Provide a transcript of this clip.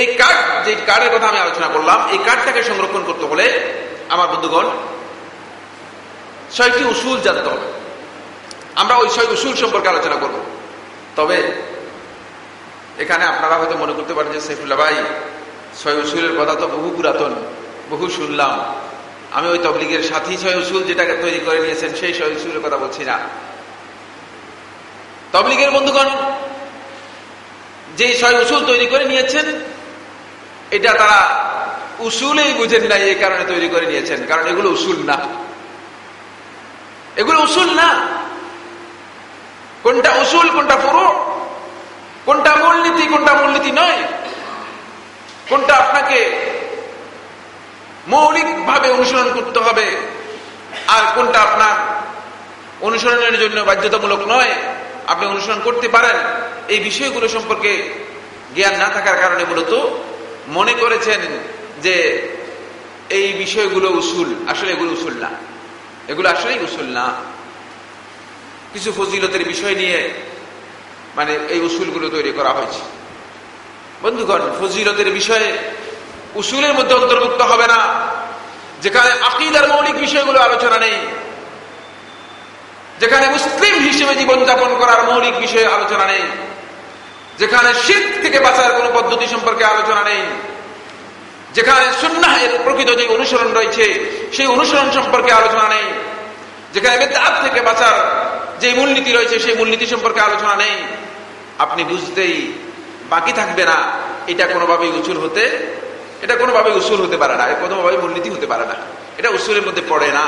এই কার্ড যে কার্ডের কথা আমি আলোচনা করলাম, এই কার্ডটাকে সংরক্ষণ করতে হলে আমার বন্ধুগণ, ছয়টি উসুল জানতে হবে। আমরা ওই ছয় উসুল সম্পর্কে আলোচনা করব। তবে এখানে আপনারা হয়তো মনে করতে পারেন যে সাইফুল্লাহ ভাই, ছয় উসুলের কথা তো বহু পুরাতন, বহু শুনলাম। আমি ওই তবলিগের সাথী ছয় উসুল যেটাকে তৈরি করে নিয়েছেন, সেই ছয় উসুলের কথা বলছি না। তবলিগের বন্ধুগণ যে ছয় উসুল তৈরি করে নিয়েছেন এটা তারা উসুলেই বুঝেন নাই এই কারণে তৈরি করে নিয়েছেন, কারণ এগুলো উসুল না। এগুলো উসুল না। কোনটা উসুল, কোনটা পুরো? কোনটা মূলনীতি কোনটা মূলনীতি নয়। কোনটা আপনাকে মৌলিকভাবে অনুসরণ করতে হবে, আর কোনটা আপনার অনুসরণের জন্য বাধ্যতামূলক নয়। আপনি অনুসরণ করতে পারেন। এই বিষয়গুলো সম্পর্কে জ্ঞান না থাকার কারণে মূলত মনে করেছেন যে এই বিষয়গুলো উসুল, আসলে এগুলো উসুল না। এগুলো আসলেই উসুল না। কিছু ফজিলতের বিষয় নিয়ে মানে এই উসুলগুলো তৈরি করা হয়েছে। বন্ধুগণ, ফজিলতের বিষয়ে উসুলের মধ্যে অন্তর্ভুক্ত হবে না। যেখানে আকিদার মৌলিক বিষয়গুলো আলোচনা নেই। যেখানে মুসলিম হিসেবে জীবনযাপন করার মৌলিক বিষয়ে আলোচনা নেই। যেখানে শীত থেকে বাঁচার কোন পদ্ধতি সম্পর্কে আলোচনা নেই, যেখানে সুন্নাহের প্রকৃত যে অনুসরণ রয়েছে, সেই অনুসরণ সম্পর্কে আলোচনা নেই, যেখানে বেদাত থেকে বাঁচার যে মূলনীতি রয়েছে, সেই মূলনীতি সম্পর্কে আলোচনা নেই। আপনি বুঝতেই বাকি থাকবে না, এটা কোনোভাবেই উচুর হতে, এটা কোনোভাবেই উসুল হতে পারে না কোনোভাবেই মূলনীতি হতে পারে না, এটা উসুলের মধ্যে পড়ে না।